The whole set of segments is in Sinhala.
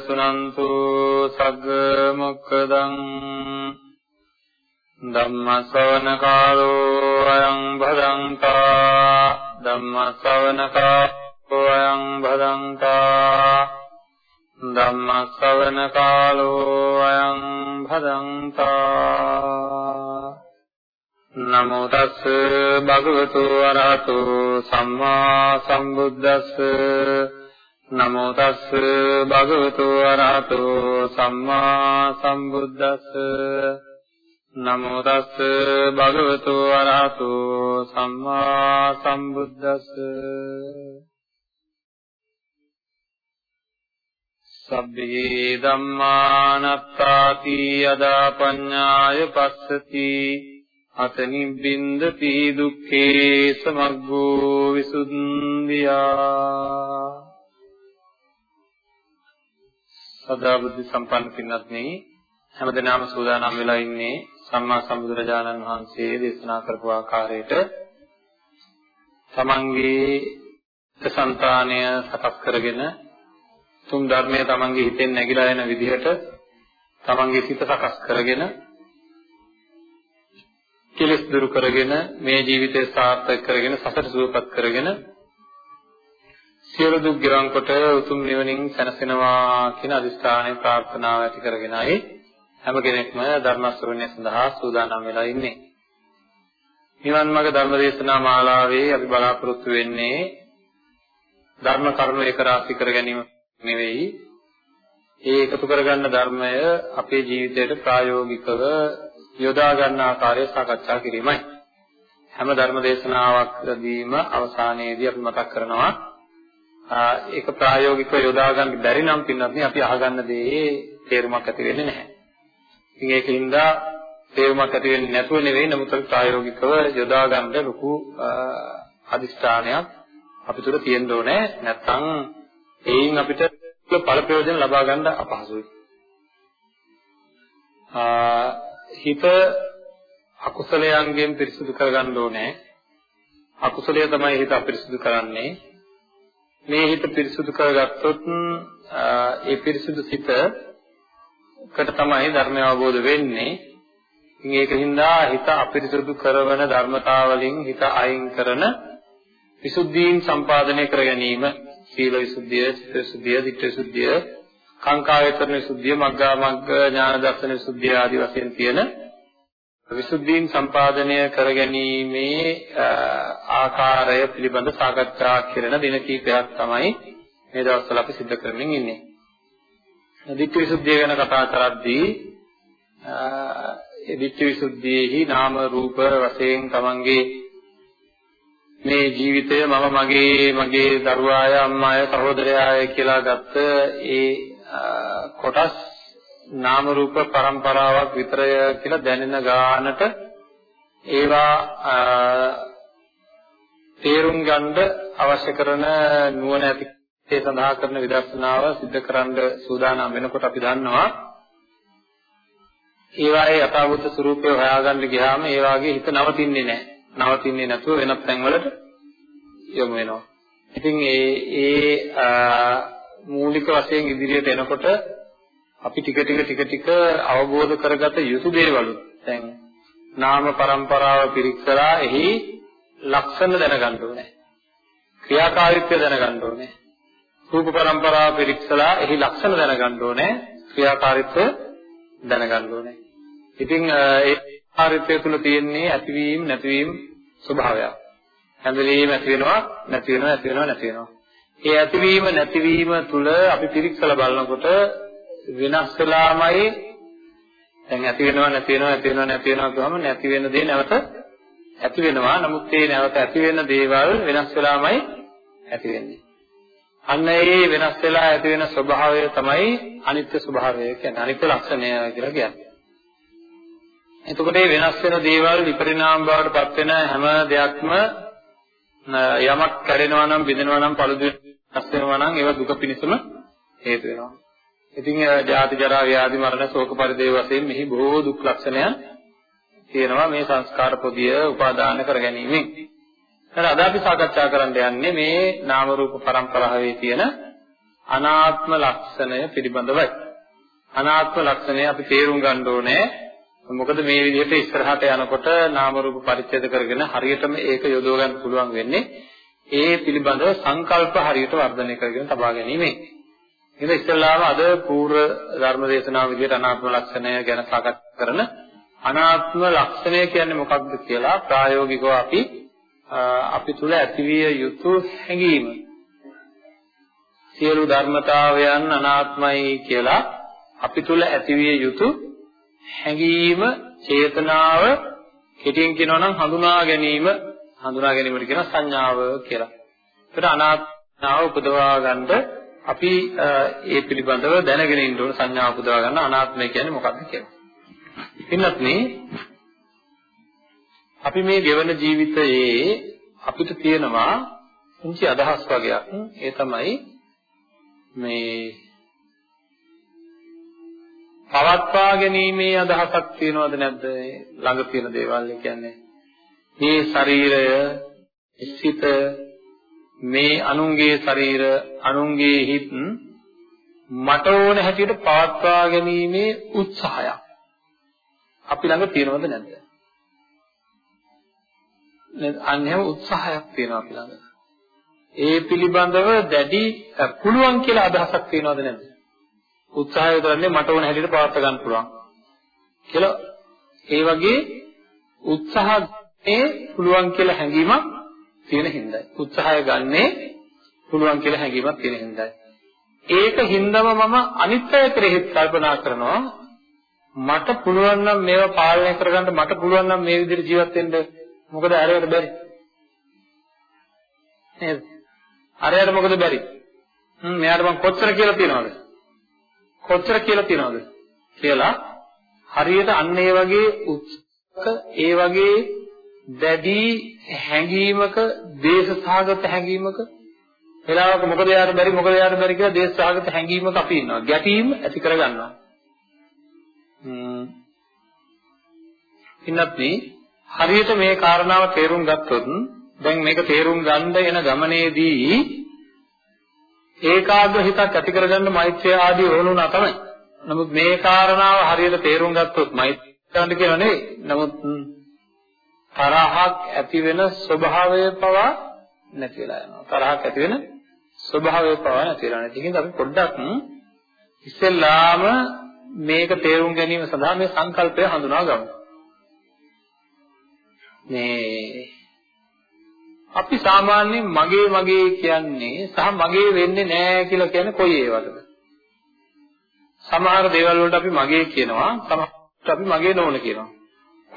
සුනන්තු සග්ග මොක්කදං ධම්ම ශ්‍රවණ කාලෝ අයං භදංතා ධම්ම ශ්‍රවණ කාලෝ අයං භදංතා ධම්ම ශ්‍රවණ කාලෝ අයං භදංතා නමෝ තස් භගවතු වරහතු සම්මා සම්බුද්දස්ස නමෝ තස් භගවතු වරහතු සම්මා සම්බුද්දස්ස. නමෝ තස් භගවතු වරහතු සම්මා සම්බුද්දස්ස. සබ්බේ ධම්මානත්තාති යදා පඤ්ඤාය පස්සති. අත නිබ්බින්දති දුක්ඛේ සමග්ගෝ විසුද්ධියා. සදා බුද්ධ සම්පන්න පින්වත්නි හැමදෙනාම සූදානම් වෙලා ඉන්නේ සම්මා සම්බුදුරජාණන් වහන්සේ දේශනා කරපු ආකාරයට. තමන්ගේ සංතානය සකස් කරගෙන තුන් ධර්මය තමන්ගේ හිතෙන් නැగిලා එන විදිහට තමන්ගේ සිත සකස් කරගෙන කෙලෙස් දුරු කරගෙන මේ ජීවිතය සාර්ථක කරගෙන සසර සුවපත් කරගෙන සියලු දුක් ගිරන් කොට උතුම් නිවනින් සැනසෙනවා කියන අදිස්ථානයේ ප්‍රාර්ථනාව ඇති කරගෙනයි හැම කෙනෙක්ම ධර්ම ශ්‍රවණය සඳහා සූදානම් වෙලා ඉන්නේ. නිවන් මාර්ග ධර්ම දේශනා මාලාවේ අපි බලාපොරොත්තු වෙන්නේ ධර්ම කරුණු එක රාශි කර ගැනීම නෙවෙයි ඒ එකතු කරගන්න ධර්මය අපේ ජීවිතයට ප්‍රායෝගිකව යොදා ගන්න ආකාරය සාකච්ඡා කිරීමයි. හැම ධර්ම දේශනාවකදීම අවසානයේදී අපි මතක් කරනවා ඒක ප්‍රායෝගිකව යොදා ගන්න බැරි නම් පින්නත් අපි අහගන්න දේ තේරුමක් ඇති වෙන්නේ නැහැ. ඉතින් ඒකින්ද තේරුමක් ඇති වෙන්නේ නැතුව නෙවෙයි නමුත් අපි ප්‍රායෝගිකව යොදා ගන්න ලොකු අදිෂ්ඨානයක් අපි තුර තියෙන්න ඕනේ. නැත්නම් එයින් අපිට ඵල ප්‍රයෝජන ලබා ගන්න අපහසුයි. හිත අකුසලයන්ගෙන් පිරිසිදු කරගන්න ඕනේ. අකුසලය තමයි හිත අපිරිසිදු කරන්නේ. මේ හිත පිරිසිදු කරගත්තොත් ඒ පිරිසිදු සිතකට තමයි ධර්මය අවබෝධ වෙන්නේ. ඉතින් ඒකින්ද හිත අපිරිසිදු කරවන ධර්මතාවලින් හිත අයින් කරන විසුද්ධීන් සම්පාදනය කර ගැනීම සීල විසුද්ධිය, චිත්ත විසුද්ධිය, ධිට්ඨි විසුද්ධිය, කාංකා වේතරණ විසුද්ධිය, මග්ගා මග්ග ඥාන දර්ශන විසුද්ධිය ආදී වශයෙන් තියෙන විසුද්ධීන් සම්පාදනය කර ගැනීමේ ආකාරය පිළිබඳ සාකච්ඡා කරන දින කිහිපයක් තමයි මේ දවස්වල අපි සිදු කරමින් ඉන්නේ. ධිට්ඨි විසුද්ධිය ගැන කතා කරද්දී ඒ ධිට්ඨි විසුද්ධියේහි නාම රූප වශයෙන් තමන්ගේ මේ ජීවිතය මම මගේ මගේ දරුවාය අම්මාය සහෝදරයාය කියලා ගත්ත ඒ කොටස් නාම රූප પરම්පරාවක් විතරය කියලා දැනෙන ගානට ඒවා තේරුම් ගන්න අවශ්‍ය කරන නුවණ ඇති ඒ සඳහා කරන විදර්ශනාව સિદ્ધ කරන්න සූදානම් වෙනකොට අපි දන්නවා ඒවායේ යථාභූත ස්වરૂපය හොයාගන්න ගියාම ඒ වාගේ හිත නවතින්නේ නැහැ. නවතින්නේ නැතුව වෙනත් තැන්වලට යොමු වෙනවා. ඉතින් ඒ ඒ මූලික වශයෙන් ඉදිරියට එනකොට අපි ටික ටික ටික ටික අවබෝධ කරගත යුතු දේවලුත් දැන් නාම પરම්පරාව පිරික්සලා එහි ලක්ෂණ දැනගන්න ඕනේ. ක්‍රියාකාරීත්වය දැනගන්න ඕනේ. රූප પરම්පරාව පිරික්සලා එහි ලක්ෂණ දැනගන්න ඕනේ. ක්‍රියාකාරීත්වය දැනගන්න ඕනේ. ඉතින් ඒ කාර්යත්වය තුල තියෙන්නේ ඇතිවීම නැතිවීම ස්වභාවයක්. හැඳලීම ඇති වෙනවා නැති වෙනවා ඇති වෙනවා නැති වෙනවා. ඒ ඇතිවීම නැතිවීම තුල අපි පිරික්සලා බලනකොට වෙනස් වෙලාමයි දැන් ඇති වෙනවා නැති වෙනවා ඇති වෙනවා නැති වෙනවා කියවම නැති වෙන දේ නැවත ඇති වෙනවා. නමුත් ඒ නැවත ඇති වෙන දේවල් වෙනස් වෙලාමයි ඇති වෙන්නේ. අන්න ඒ වෙනස් වෙලා ඇති වෙන ස්වභාවය තමයි අනිත්‍ය ස්වභාවය කියන්නේ අනිත්‍ය ලක්ෂණය කියලා කියන්නේ. එතකොට මේ වෙනස් වෙන දේවල් විපරිණාම බවට පත් වෙන හැම දෙයක්ම යමක් කැඩෙනවා නම් බිඳෙනවා නම් පළුදු වෙනස් වෙනවා නම් ඒවා දුක පිණිසම හේතු වෙනවා. ඉතින් ජාති ජරා ව්‍යාධි මරණ ශෝක පරිදේව වශයෙන් මෙහි බොහෝ දුක් ලක්ෂණයන් තියෙනවා මේ සංස්කාර පොදිය උපාදාන කර ගැනීමෙන්. හරි අද අපි සාකච්ඡා කරන්න යන්නේ මේ නාම රූප පරම්පරාවේ තියෙන අනාත්ම ලක්ෂණය පිළිබඳවයි. අනාත්ම ලක්ෂණය අපි තේරුම් ගන්න ඕනේ. මොකද මේ විදිහට ඉස්සරහට යනකොට නාම රූප පරිච්ඡේද කරගෙන හරියටම ඒක යොදව ගන්න පුළුවන් වෙන්නේ ඒ පිළිබඳව සංකල්ප හරියට වර්ධනය කරගෙන තබා ගැනීමෙන්. ඉතින් ඉස්සෙල්ලාම අද පූර්ව ධර්ම දේශනාව විදිහට අනාත්ම ලක්ෂණය ගැන සාකච්ඡා කරන අනාත්ම ලක්ෂණය කියන්නේ මොකක්ද කියලා ප්‍රායෝගිකව අපි අපි තුල ඇතිවිය යුතු හැඟීම සියලු ධර්මතාවයන් අනාත්මයි කියලා අපි තුල ඇතිවිය යුතු හැඟීම චේතනාව කෙටියෙන් කියනවා නම් හඳුනා ගැනීම හඳුනා ගැනීමට කියන සංඥාව කියලා. ඒකට අනාත්මාව උපදවා ගන්න අපි ඒ පිළිබඳව දැනගෙන ඉන්න ඕන සංඥාව උපදවා ගන්න අනාත්මය කියන්නේ මොකක්ද කියලා. පින්නත් මේ අපි මේ ගෙවන ජීවිතයේ අපිට තියෙනවා පුංචි අදහස් වගේක්. ඒ තමයි මේ පවත්වා ගැනීමේ අදහසක් තියෙනවද නැද්ද ළඟ තියෙන දේවල් කියන්නේ මේ ශරීරය සිත මේ අනුන්ගේ ශරීර අනුන්ගේ හිත් මට ඕන හැටියට පවත්වා ගැනීමේ උත්සාහයක්. අපි ළඟ තියෙනවද නැද්ද? නේද? අන්‍යම උත්සාහයක් තියෙනවා අපි ළඟ. ඒ පිළිබඳව දැඩි පුළුවන් කියලා අදහසක් තියෙනවද නැද්ද? උත්සාහය කරන්නේ මට ඕන හැටියට පවත් ගන්න පුළුවන් කියලා. ඒ වගේ උත්සාහයේ පුළුවන් කියලා හැඟීමක් තියෙන හින්දායි උත්සාහය ගන්නේ පුළුවන් කියලා හැඟීමක් තියෙන හින්දායි ඒක හින්දාම මම අනිත් අය කෙරෙහි කල්පනා කරනවා මට පුළුවන් නම් මේවා පාලනය කරගන්න මට පුළුවන් නම් මේ විදිහට ජීවත් වෙන්න. මොකද අරයට බැරි. නේද? අරයට මොකද බැරි? හ්ම් මෙයාට මම කොච්චර කියලා තියනවද? කොච්චර කියලා තියනවද? කියලා හරියට අන්න ඒ වගේ උත්සක ඒ වගේ දැඩි හැඟීමක දේශසහගත හැඟීමක වෙලාවක මොකද යාට බැරි මොකද යාට බැරි කියලා දේශසහගත හැඟීමක අපි ඉන්නවා ගැටීම් ඇති කරගන්නවා ඉන්නත් හරියට මේ කාරණාව තේරුම් ගත්තොත් දැන් මේක තේරුම් ගන්න එන ගමනේදී ඒකාග්‍ර හිතක් ඇති කරගන්න මෛත්‍රිය ආදී ඕනුණා තමයි. නමුත් මේ කාරණාව හරියට තේරුම් ගත්තොත් මෛත්‍රිය ගන්න කියන නෙවෙයි. නමුත් තරහක් ඇති වෙන ස්වභාවය පවා නැති වෙලා යනවා. තරහක් ඇති වෙන ස්වභාවය පවා නැති වෙලා නැති. ඒකින්ද අපි පොඩ්ඩක් ඉස්සෙල්ලාම මේක තේරුම් ගැනීම සඳහා මේ සංකල්පය හඳුනා ගමු. මේ අපි සාමාන්‍යයෙන් මගේ මගේ කියන්නේ සහ මගේ වෙන්නේ නැහැ කියලා කියන්නේ කොයි ඒවටද? සමහර දේවල් වලට අපි මගේ කියනවා, සමහරට අපි මගේ නොවන කියනවා.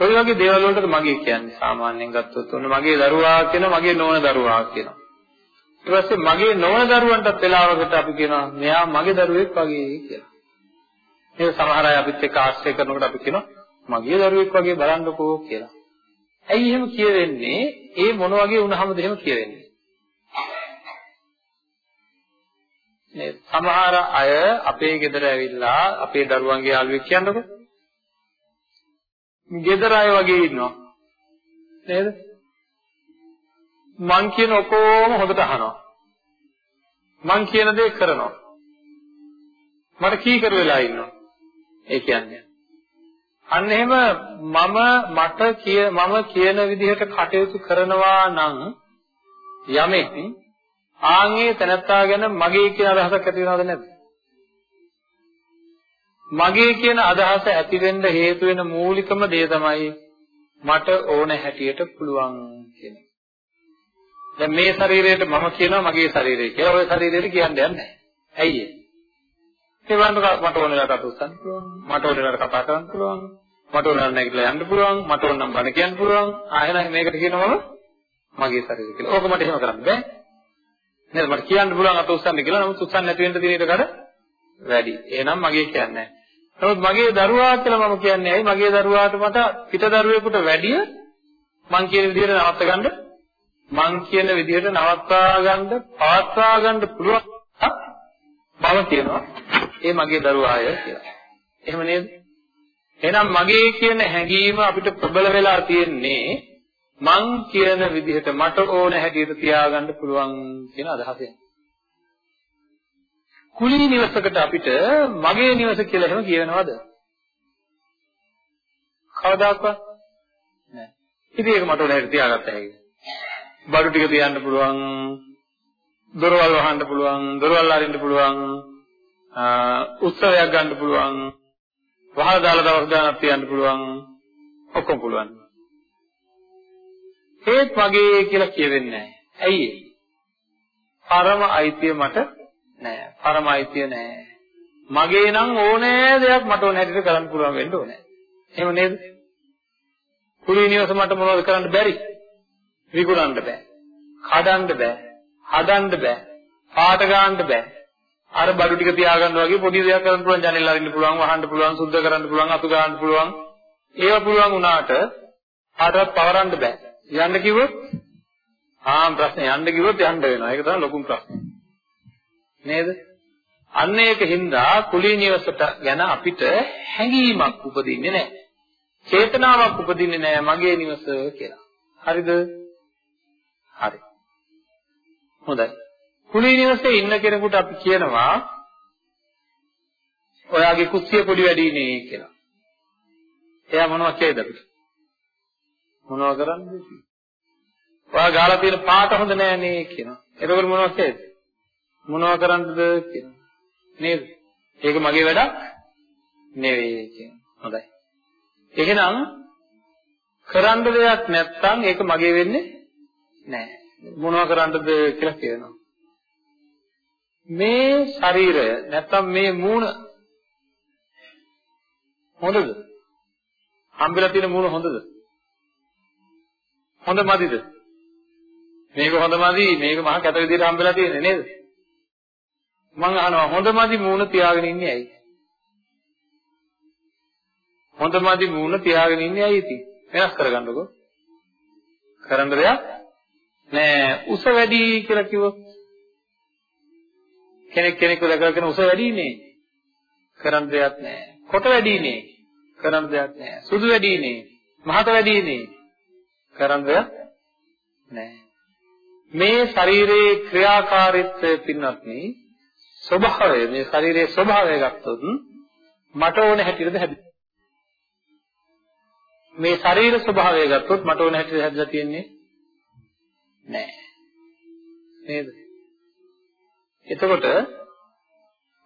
කොයි වගේ දේවල් වලටද මගේ කියන්නේ? සාමාන්‍යයෙන් ගත්තොත් ඔන්න මගේ දරුවා කියනවා, මගේ නොවන දරුවා කියනවා. ඊට පස්සේ මගේ නොවන දරුවන්ටත් වෙලාවකට අපි කියනවා, මෙයා මගේ දරුවෙක් වගේ කියලා. ඒක සමහර අය අපිත් එක්ක ආශ්‍රය කරනකොට අපි කියනවා, මගේ දරුවෙක් වගේ බලන්නකෝ කියලා. ඇයි එහෙම කියවෙන්නේ? ඒ මොන වගේ වුණාමද එහෙම කියවෙන්නේ? මේ සමහර අය අපේ ගෙදර ඇවිල්ලා අපේ දරුවන්ගේ යාළුවෙක් කියන්නකො. ගෙදර අය වගේ ඉන්නවා. නේද? මං කියන ඔක්කොම හොඳට අහනවා. මං කියන දේ කරනවා. මට කීකර වෙලා ඉන්නවා. ඒ කියන්නේ අන්න එහෙම මම මට කිය මම කියන විදිහට කටයුතු කරනවා නම් යමෙක් ආන්ගේ තනත්තා ගැන මගේ කියන අදහසක් ඇති වෙනවද නැද්ද? මගේ කියන අදහස ඇති වෙන්න හේතු වෙන මූලිකම දේ තමයි මට ඕන හැටියට පුළුවන් කියන එක. දැන් මේ ශරීරයට මම කියනවා මගේ ශරීරය කියලා. ඔය ශරීරයට කියන්න යන්නේ නැහැ. ඇයි ඒ? ඒ වන්දක මට ඕන වෙලාවට උස්සන්න පුළුවන්. මට ඕන වෙලාවට කතා කරන්න පුළුවන්. මට ඕන නම් නැගිටලා යන්න පුළුවන්. මට ඕන නම් බණ කියන්න පුළුවන්. ආයෙත් මේකට කියනවම මගේ ශරීරය කියලා. ඕක මට එහෙම කරන්න බෑ. නේද? මට කියන්න පුළුවන් අත උස්සන්න කියලා. නමුත් උස්සන්න නැති වෙන්න තියෙන ඊට වැඩි. එහෙනම් මගේ කියන්නේ නමුත් මගේ දරුවා කියලා මම කියන්නේ ඇයි මගේ දරුවාට මට පිට දරුවෙකුට වැඩිය මං කියන විදිහට නවත්ත ගන්න මං කියන විදිහට නවත්වා ගන්න පවත්වා ගන්න පුළුවන් මම කියනවා ඒ මගේ දරුවාය කියලා. එහෙම නේද? එහෙනම් මගේ කියන හැඟීම අපිට ප්‍රබල වෙලා තියෙන්නේ මං කියන විදිහට මට ඕන හැටියට තියාගන්න පුළුවන් කියන අදහසෙන්. කුලී නිවසකට අපිට මගේ නිවස කියලා එහෙම කියනවද? කවදාකවත් නෑ. ඉතින් ඒක මට ඕන හැටියට තියාගත්ත හැකියි. බඩු ටික තියන්න පුළුවන්, දොරවල් වහන්න පුළුවන්, දොරවල් අරින්න පුළුවන්, උත්සවයක් ගන්න පුළුවන්, වහලා දාලා දවස් ගානක් තියන්න පුළුවන්, ඔක්කොම පුළුවන්. ඒත් වගේ කියලා කියවෙන්නේ නැහැ. ඇයි පරම අයිතිය මට නෑ. පරම අයිතිය නෑ. මගේ නම් ඕනෑ දෙයක් මට ඕන හැටියට කරන්න පුළුවන් වෙන්න ඕනේ. එහෙම නේද? කුලී නිවස මට මොනවද කරන්න බැරි? විකුණන්න බෑ. කඩන්න බෑ. හදන්න බෑ. පාට ගන්න බෑ. අර බඩු ටික තියාගන්න වගේ පොඩි දෙයක් කරන්න පුළුවන් ජනෙල් අරින්න පුළුවන් වහන්න පුළුවන් සුද්ධ කරන්න පුළුවන් අතු ගන්න පුළුවන් ඒව පුළුවන් වුණාට කාටවත් පවරන්න බෑ යන්න කිව්වොත් ආ ප්‍රශ්නේ යන්න කිව්වොත් යන්න වෙනවා ඒක තමයි ලොකුම ප්‍රශ්නේ නේද අන්න ඒකින්ද කුලී නිවසට ගැන අපිට හැඟීමක් උපදින්නේ නැහැ චේතනාවක් උපදින්නේ නැහැ මගේ නිවස කියලා හරිද හරි හොඳයි කුලී නිවසේ ඉන්න කෙනෙකුට අපි කියනවා ඔයාගේ කුස්සිය පොඩි වැඩි නේ කියලා. එයා මොනවද කියයිද අපිට? මොනව කරන්නද? ඔයා ගාලා තියෙන පාට හොඳ නෑ නේ කියනවා. එතකොට මොනවද කියයිද? මොනව කරන්නද කියනවා. නේද? ඒක මගේ වැඩක් නෙවෙයි කියනවා. හොඳයි. එහෙනම් කරන්න දෙයක් නැත්නම් ඒක මගේ වෙන්නේ නෑ. මොනව කරන්නද කියලා කියනවා. මේ ශරීරය නැත්තම් මේ මූණ හොඳද? හම්බෙලා තියෙන මූණ හොඳද? හොඳ මදිද? මේක හොඳ මදි මේක මහා කැත විදිහට හම්බෙලා තියෙන්නේ නේද? මං අහනවා හොඳ මදි මූණ තියාගෙන ඉන්නේ ඇයි? හොඳ මදි මූණ තියාගෙන ඉන්නේ ඇයි ඉතින්? වෙනස් කරගන්නකෝ. කරන්න දෙයක් නෑ උස වැඩි කියලා කිව්වොත් කෙනෙක් කෙනෙක්ව දැකගෙන උස වැඩිනේ. කරන්න දෙයක් නැහැ. කොට වැඩිනේ. කරන්න දෙයක් නැහැ. සුදු වැඩිනේ. මහත වැඩිනේ. කරන්න දෙයක් නැහැ. මේ ශරීරයේ ක්‍රියාකාරීත්වය පින්වත්නි ස්වභාවය මේ ශරීරයේ ස්වභාවය ගත්තොත් මට ඕන හැටියටද හැදෙන්නේ. මේ ශරීර ස්වභාවය ගත්තොත් මට ඕන හැටියට හැදලා තියෙන්නේ නැහැ. නේද? එතකොට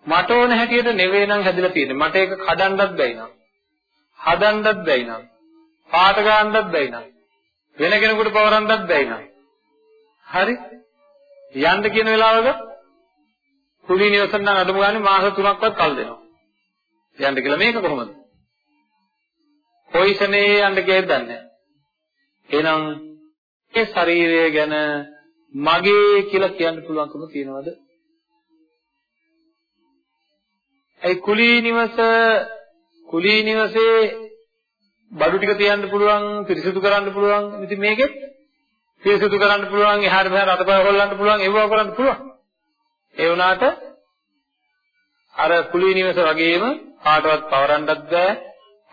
මට ඕන හැටියට නෙවෙයි නම් හැදිලා තියෙන්නේ. මට ඒක කඩන්නත් බැයි නම්. හදන්නත් බැයි නම්. පාට ගන්නත් බැයි නම්. වෙන කෙනෙකුට පවරන්නත් බැයි නම්. හරි? යන්න කියන වෙලාවක කුලී නිවසෙන් නම් අඩුම ගානේ මාස 3ක්වත් කල් දෙනවා. යන්න කියලා මේක කොහොමද? කොයිසනේ යන්න කියලාද දන්නේ නැහැ. එහෙනම් මේ ශරීරය ගැන මගේ කියලා කියන්න පුළුවන්කම තියනවද? ඒ කුලී නිවස කුලී නිවසේ බඩු ටික තියන්න පුළුවන් පිරිසිදු කරන්න පුළුවන් ඉතින් මේකෙත් පිරිසිදු කරන්න පුළුවන් එහාට මෙහාට අතපය හොල්ලන්න පුළුවන් ඒව කරන්න පුළුවන් ඒ වුණාට අර කුලී නිවස වගේම කාටවත් පවරන්නත් බෑ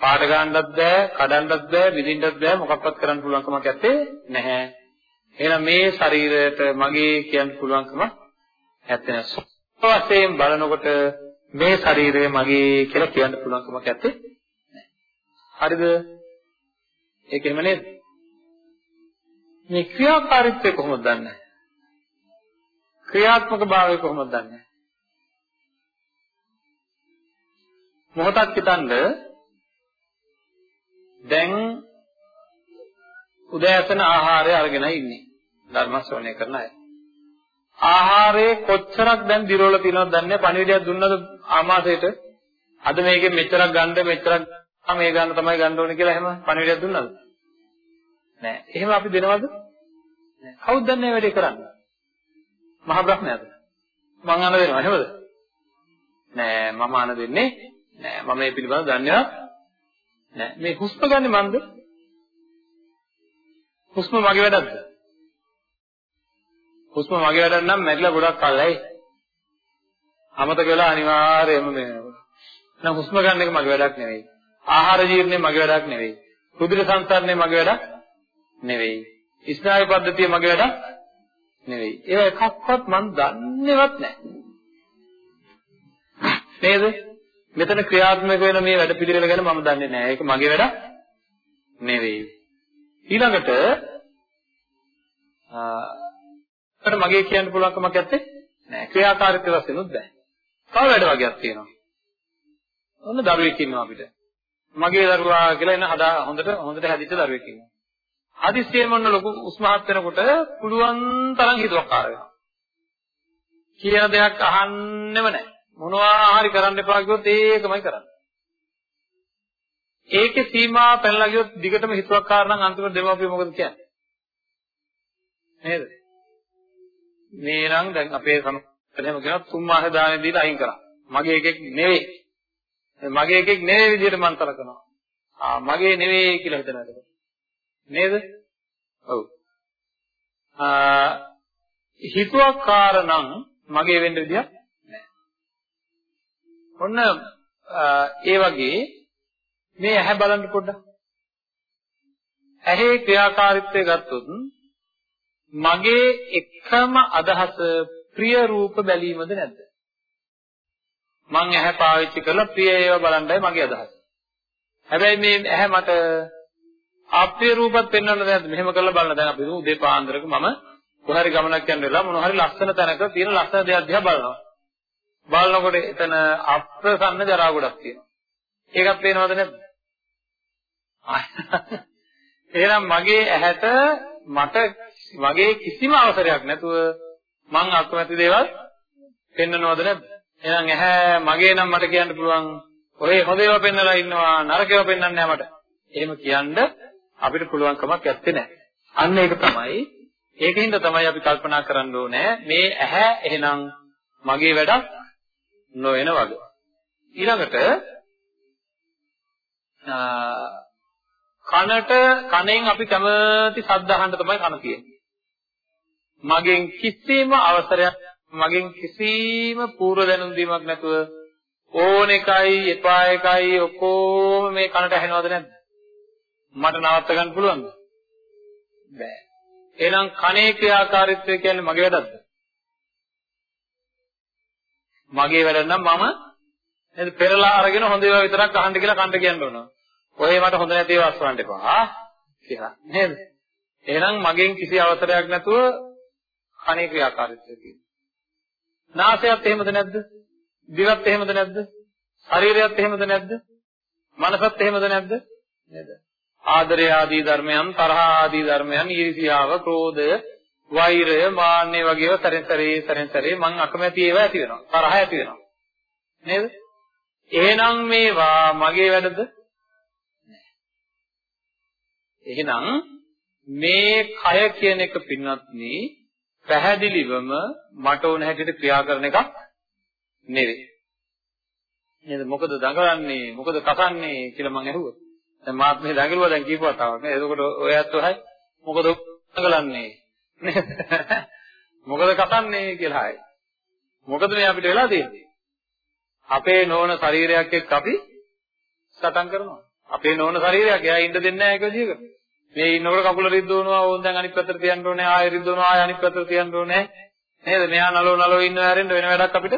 පාට ගන්නත් බෑ කඩන්නත් බෑ විඳින්නත් බෑ මොකක්වත් කරන්න පුළුවන් කමක් නැත්තේ නැහැ. එහෙනම් මේ ශරීරයට මගේ කියන්න පුළුවන්කම නැත්තේ. නෑ වශයෙන් බලනකොට මේ ශරීරය මගේ කියලා කියන්න පුළුවන් කමක් නැත්තේ හරිද? ඒක එහෙම නේද? මේ ක්‍රියාකාරීත්වය කොහොමද දන්නේ? ක්‍රියාත්මක භාවය කොහොමද දන්නේ? මොහොතක් හිතනද දැන් උදෑසන ආහාරය අරගෙන ඉන්නේ. ධර්ම ශ්‍රවණය කරන අය. ආහාරයේ කොච්චරක් දැන් දිරවල තියෙනවද දන්නේ? පණිවිඩයක් දුන්නද ආමාශයට අද මේකෙන් මෙච්චරක් ගන්න මෙච්චරක් මේ ගන්න තමයි ගන්න ඕනේ කියලා එහෙම පණිවිඩයක් දුන්නද? නෑ. එහෙම අපි දෙනවද? නෑ. කවුද දන්නේ වැඩේ කරන්නේ? මහ බ්‍රහ්මයාද මං අන දෙනවා එහෙමද නෑ මම අන දෙන්නේ නෑ මම මේ පිළිබඳව දන්නේ නෑ මේ හුස්ම ගන්න මන්ද හුස්ම මගේ වැඩක්ද හුස්ම මගේ වැඩක් නම් මැරිලා ගොඩක් කල් ඇයි අමතක වෙලා අනිවාර්යයෙන්ම වෙනවා. එහෙනම් හුස්ම ගන්න එක මගේ වැඩක් නෙවෙයි. ආහාර ජීර්ණය මගේ වැඩක් නෙවෙයි. රුධිර සංසරණය මගේ වැඩක් නෙවෙයි. ස්නායු පද්ධතිය මගේ වැඩක් නෙවෙයි. ඒවා එකක්වත් මම දන්නේවත් නැහැ. නේද? මෙතන ක්‍රියාත්මක වෙන මේ වැඩ පිළිවෙල ගැන මම දන්නේ නැහැ. ඒක මගේ වැඩක් නෙවෙයි. ඊළඟට අර මගේ කියන්න පුළුවන් කමක් නැත්තේ නෑ ක්‍රියාකාරීත්ව වශයෙන් උත් බෑ. තව වැඩ වගේක් තියෙනවා. ඔන්න දරුවෙක් ඉන්නවා අපිට. මගේ දරුවා කියලා එන හදා හොඳට හොඳට හැදිච්ච දරුවෙක් ඉන්නවා. හදිස්සියෙම ඔන්න ලොකු උස්මහත් වෙනකොට පුළුවන් තරම් හිතුවක්කාර වෙනවා. කියන දෙයක් අහන්නෙම නැහැ. මොනවා හරි කරන්න එපා කිව්වොත් ඒකමයි කරන්නේ. ඒකේ සීමා පැනලා ගියොත් දිගටම හිතුවක්කාර නම් අන්තිමට දෙමව්පිය මොකද කියන්නේ? නේද? මේ නම් දැන් අපේ සමහරම කියනවා තුන් මාස දානෙ දීලා අයින් කරා. මගේ එකෙක් නෙවෙයි. මගේ එකෙක් නෙවෙයි විදිහට මම සලකනවා. ආ මගේ නෙවෙයි කියලා හිතනවා. නේද? ඔව්. ආ හිතුවක්කාර නම් මගේ වෙන්න විදියක් නැහැ. ඔන්න ඒ වගේ මේ ඇහැ බලන්න පොඩ්ඩක්. ඇහි ක්‍රියාකාරීත්වය ගත්තොත් මගේ එකම අදහස ප්‍රිය රූප බැලීමද නැද්ද? මං ඇහැ පාවිච්චි කරලා ප්‍රිය ඒවා බලන්නයි මගේ අදහස. හැබැයි මේ ඇහැ මට අප්‍රිය රූපත් පෙන්වන්න දැන් මෙහෙම කරලා බලන්න දැන් අපි උදේ පාන්දරක මම කොහරි ගමනක් යන වෙලාව මොන හරි ලස්සන තැනක තියෙන ලස්සන දෙයක් දිහා බලනවා. බලනකොට එතන අප්‍රසන්න ජරා ගොඩක් තියෙනවා. ඒකත් පේනවද නැද්ද? එහෙනම් මගේ ඇහැට මට මගේ කිසිම අවසරයක් නැතුව මං අකමැති දේවල් පෙන්වනවද නැද්ද? එහෙනම් ඇහැ මගේ නම් මට කියන්න පුළුවන් ඔය හොඳ ඒවා පෙන්වලා ඉන්නවා නරක ඒවා පෙන්වන්නේ නැහැ මට. එහෙම කියන්න අපිට පුළුවන් කමක් නැත්තේ නෑ. අන්න ඒක තමයි ඒකින්ද තමයි අපි කල්පනා කරන්න ඕනේ මේ ඇහැ එහෙනම් මගේ වැඩක් නොවන වගේ. ඊළඟට කනට කනෙන් අපි කැමති ශබ්ද අහන්න තමයි කන තියෙන්නේ. මගෙන් කිසිම අවසරයක් මගෙන් කිසිම පූර්ව දැනුම් දීමක් නැතුව ඕන එකයි එපා එකයි ඔක්කොම මේ කනට ඇහෙනවද නැද්ද? මට නවත්ත ගන්න පුළුවන්ද? බෑ. එහෙනම් කනේ ක්‍රියාකාරීත්වය කියන්නේ මගේ වැඩක්ද? මගේ වැඩ නම් මම නේද පෙරලා අරගෙන හොඳ ඒවා විතරක් අහන්න කියලා කන්ට කියන්න ඕන. ඔය මට හොඳ නැති ඒවා අස්වන්න එපා. කියලා. නේද? එහෙනම් මගෙන් කිසි අවසරයක් නැතුව කනේ ක්‍රියාකාරීත්වය තියෙනවා. නාසයත් එහෙමද නැද්ද? දිවත් එහෙමද නැද්ද? ශරීරයත් එහෙමද නැද්ද? මනසත් එහෙමද නැද්ද? නේද? ආදරය ආදී ධර්මයන්, තරහ ආදී ධර්මයන්, ඊර්ෂියාව, ක්‍රෝධය, වෛරය, මාන්නය වගේ ඒවා සැරෙන් සැරේ සැරෙන් සැරේ මං අකමැති ඒවා ඇති වෙනවා. තරහ ඇති වෙනවා. නේද? එහෙනම් මේවා මගේ වැඩද? එහෙනම් මේ කය කියන එක පින්වත්නි පැහැදිලිවම මට ඕන හැටියට ක්‍රියා කරන එකක් නෙවෙයි. නේද? මොකද දඟලන්නේ, මොකද කසන්නේ කියලා මං අහුවා. දැන් මාත් මේ දඟලුවා දැන් කීප වතාවක් නේ. එතකොට ඔය ඇත්තෝ හයි මොකද දඟලන්නේ? නේද? මොකද කසන්නේ කියලා හයි. මොකද මේ අපිට වෙලා තියෙන්නේ? අපේ නෝන ශරීරයක් එක්ක අපි සටන් කරනවා. අපේ නෝන ශරීරයක් එයා ඉන්න දෙන්නේ නැහැ ඒක විදිහකට. මේ ඉන්නකොට කකුල රිද්දවනවා ඕන් දැන් අනිත් පැත්තට තියන්න ඕනේ ආයෙ රිද්දවනවා ආයෙ අනිත් පැත්තට තියන්න ඕනේ නේද මෙයා නලෝ නලෝ ඉන්නව හැරෙන්න වෙන වැඩක් අපිට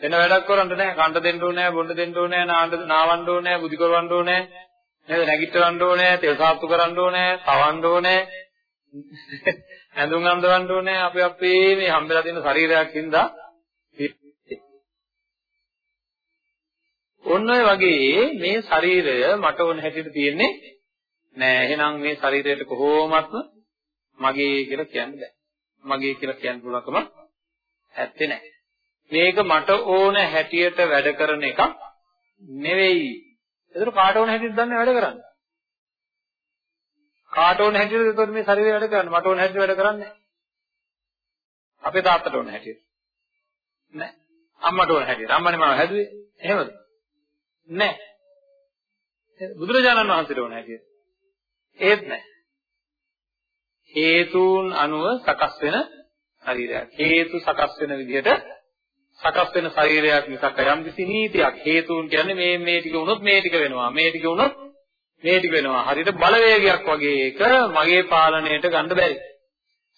වෙන වැඩක් කරන්න නැහැ කන්න දෙන්න ඕනේ බොන්න දෙන්න ඕනේ නාන්න නාවන්න ඕනේ බුදි කරවන්න ඕනේ නේද? නැගිටවන්න ඕනේ තෙල් සාප්පු කරන්න ඕනේ තවන්න ඕනේ. ඇඳුම් අඳවන්න ඕනේ. අපි අපේ මේ හම්බෙලා තියෙන ශරීරයක් හින්දා. ඔන්න ඔය වගේ මේ ශරීරය මට ඕන හැටියට තියෙන්නේ නෑ. එහෙනම් මේ ශරීරයට කොහොමත්ම මගේ කියලා කියන්න බෑ. මගේ කියලා කියන්න පුළුවන්කම ඇත්තේ නෑ. මේක මට ඕන හැටියට වැඩ කරන එකක් නෙවෙයි. ඒතර කාට ඕන හැටියට දන්නේ වැඩ කරන්න. කාට ඕන හැටියට ඒතර මේ ශරීරය වැඩ කරන්නේ මට ඕන හැටියට වැඩ කරන්නේ අපේ තාත්තට ඕන හැටියට. නෑ. අම්මට ඕන හැටියට. අම්මනේ මම හැදුවේ. එහෙමද? නෑ. බුදුරජාණන් වහන්සේට ඕන හැටියට. ඒත් නෑ. හේතුන් අනුව සකස් වෙන ශරීරයක්. හේතු සකස් වෙන විදිහට සකස් වෙන ශරීරයක් මිසක් යම් කිසි නීතියක් හේතුන් කියන්නේ මේ මේ ටික වුණොත් මේ ටික වෙනවා මේ ටික වුණොත් මේ ටික වෙනවා. හරියට බලවේගයක් වගේ එක මගේ පාලනයට ගන්න බැරි.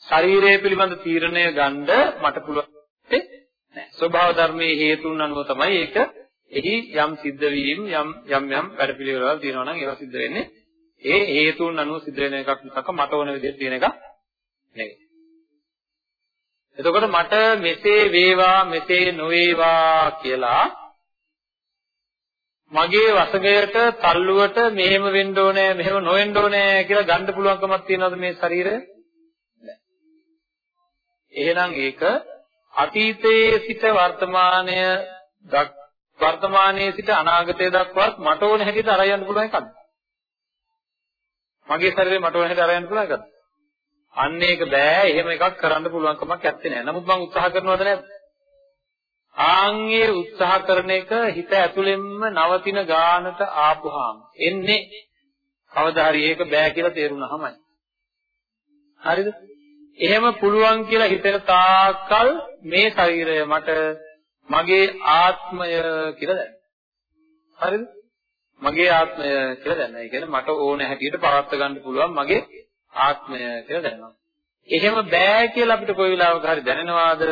ශරීරය පිළිබඳ තීරණය ගන්න මට පුළුවන් නැහැ ස්වභාව ධර්මයේ හේතුන් අනුව තමයි ඒක. එහි යම් සිද්ධ වීම යම් යම් යම් වැඩපිළිවෙළවල් තියෙනවා නම් ඒවා සිද්ධ වෙන්නේ. ඒ හේතුන් අනුව සිද්ධ වෙන එකක් මිසක් මට ඕන විදිහට තියෙන එකක් නෙවෙයි. එතකොට මට මෙසේ වේවා මෙසේ නොවේවා කියලා මගේ වසඟයට තල්ලුවට මෙහෙම වෙන්න ඕනේ මෙහෙම නොවෙන්න ඕනේ කියලා ගන්න පුළුවන්කමක් තියනවද මේ ශරීරය? එහෙනම් ඒක අතීතයේ සිට වර්තමානය වර්තමානයේ සිට අනාගතය දක්වාත් මට ඕන හැටියට අරයන්න පුළුවන් එකක්ද? මගේ ශරීරය මට ඕන හැටියට අරයන්න පුළුවන් එකක්ද? අන්න ඒක බෑ එහෙම එකක් කරන්න පුළුවන් කමක් නැත්තේ නෑ. නමුත් මම උත්සාහ කරනවද නැද්ද? ආන්ගේ උත්සාහ කරන එක හිත ඇතුළෙන්ම නවතින ගානට ආපුහාම එන්නේ කවදා හරි ඒක බෑ කියලා තේරුණාමයි. හරිද? එහෙම පුළුවන් කියලා හිතෙන තාක්කල් මේ ශරීරය මට මගේ ආත්මය කියලා දැනෙනවා. හරිද? මගේ ආත්මය කියලා දැනෙනවා. ඒ කියන්නේ මට ඕන හැටියට පවත්වා ගන්න පුළුවන් මගේ ආත්මය කියලා දැනෙනවා. එහෙම බෑ කියලා අපිට කොයි වෙලාවක හරි දැනෙනවාද?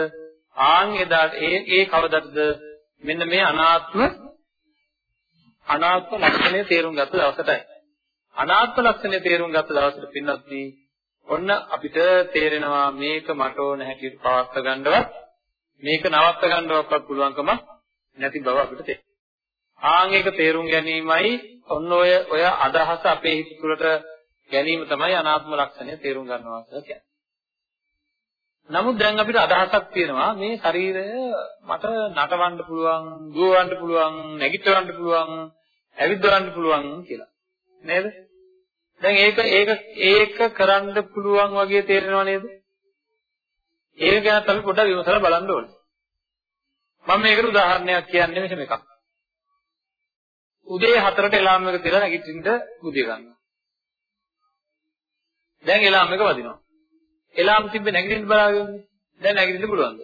ආන් එදාට ඒ ඒ කවදද මෙන්න මේ අනාත්ම අනාත්ම ලක්ෂණය තේරුම් ගත්ත දවසටයි. අනාත්ම ලක්ෂණය තේරුම් ගත්ත දවසට පින්නත් ඔන්න අපිට තේරෙනවා මේක මට ඕන හැටියට පවත්වා ගන්නවත් මේක නවත්ත ගන්නවක්වත් පුළුවන්කම නැති බව අපිට තේරෙනවා. ආන් ඒක තේරුම් ගැනීමයි ඔන්න ඔය ඔය අදහස අපේ හිත තුළට ගැනීම තමයි අනාත්ම ලක්ෂණය තේරුම් ගන්නවා කියලා කියන්නේ. නමුත් දැන් අපිට අදහසක් තියෙනවා මේ ශරීරය මට නටවන්න පුළුවන්, දුවවන්න පුළුවන්, නැගිටවන්න පුළුවන්, ඇවිද්දවන්න පුළුවන් කියලා. නේද? දැන් ඒක ඒක ඒක කරන්න පුළුවන් වගේ තේරෙනව නේද? ඒක ගැන අපි පොඩ්ඩක් විමසලා බලන්න ඕනේ. මම මේකට උදාහරණයක් කියන්නේ මෙහෙම එකක්. උදේ 4ට එලාම් එක තියලා නැගිටින්න බුදිය ගන්නවා. දැන් එලාම් එක වදිනවා. එලාම් තිබ්බේ නැගිටින්න බලාගෙන දැන් නැගිටින්න පුළුවන්ද?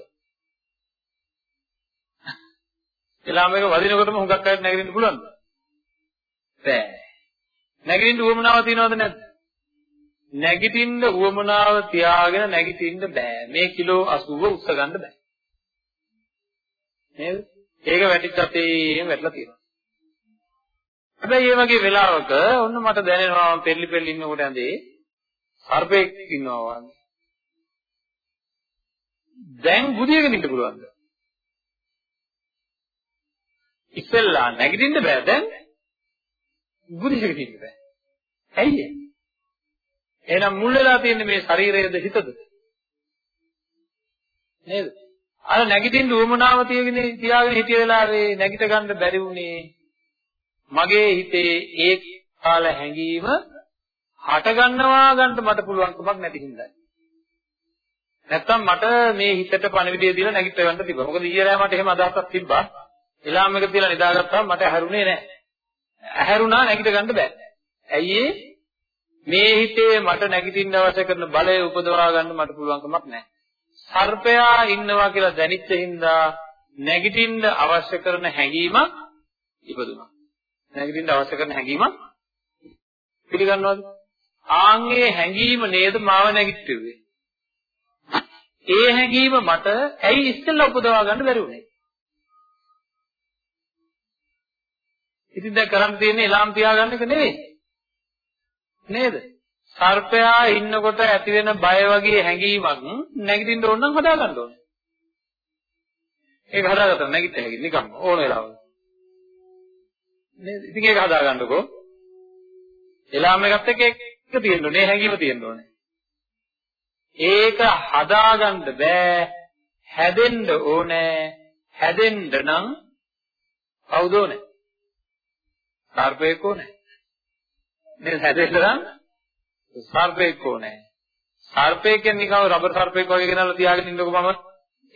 එලාම් එක වදිනකොටම හුඟක් අයට නැගිටින්න පුළුවන්ද? බෑ. නැගිටින්න උවමනාව තියනවද නැද්ද? නැගිටින්න උවමනාව තියාගෙන නැගිටින්න බෑ. මේ කිලෝ 80 උස්ස ගන්න බෑ. නේද? ඒක වැටිච්ච අතේ වැටලා තියෙනවා. හැබැයි මේ වගේ වෙලාවක ඔන්න මට දැනෙනවා පෙරලි පෙරලි ඉන්නකොට ඇඳේ සර්පෙක් ඉන්නවා වගේ. දැන් බුදියගෙන ඉන්න පුළුවන්ද? ඉස්සෙල්ලා නැගිටින්න බෑ දැන් බුදියගෙන ඉන්න බෑ. ඇයි ඒ? එහෙනම් මුල් වෙලා තියෙන්නේ මේ ශරීරයේද හිතද? නේද? අර නැගිටින්න උවමනාව තියගෙන තියාගෙන හිටිය වෙලාවේ නැගිට ගන්න බැරි වුණේ මගේ හිතේ ඒ කාල හැඟීම හට ගන්නවා ගන්න මට පුළුවන්කමක් නැති හින්දායි. නැත්තම් මට මේ හිතට පණවිඩය දීලා නැගිට ගන්න තිබ්බා. මොකද ඊයේ රෑ මට එහෙම අදහසක් තිබ්බා. එලාම් එක තියලා නිදාගත්තාම මට ඇහැරුනේ නැහැ. ඇහැරුණා නැගිට ගන්න බෑ. ඇයි මේ හිතේ මට නැගිටින්න අවශ්‍ය කරන බලය උපදවා ගන්න මට පුළුවන්කමක් නැහැ. සර්පයා ඉන්නවා කියලා දැනෙච්ච හින්දා නැගිටින්න අවශ්‍ය කරන හැඟීමක් ඉපදුනා. නැගිටින්න අවශ්‍ය කරන හැඟීමක් පිළිගන්නවද? ආන්ගේ හැඟීම නේද මාව නැගිට්ටුවේ. ඒ හැඟීම මට ඇයි ඉස්සෙල්ලා උපදවා ගන්න බැරි වුනේ? ඉතින් දැන් කරන්න තියෙන්නේ එලාම් තියාගන්න එක නෙවෙයි. නේද? සර්පයා ඉන්නකොට ඇති වෙන බය වගේ හැඟීමක් නැගිටින්න ඕන නම් හදා ගන්න ඕනේ. ඒක හදාගත්තා නැගිට හැකි නිකම්ම ඕන වෙලාවක. නේද? ඉතින් ඒක හදා ගන්නකෝ. එලාම් එකත් එක්ක එක තියෙන්න ඕනේ හැඟීම තියෙන්න ඕනේ. ඒක හදාගන්න බෑ හැදෙන්න ඕනේ හැදෙන්න නම් කවුද ඕනේ? සර්පෙක් ඕනේ. නේද හැදෙන්න නම් සර්පෙක් ඕනේ. සර්පෙක් කියන්නේ නිකන් රබර් සර්පෙක් වගේ ගෙනල්ලා තියාගෙන ඉන්නකො මම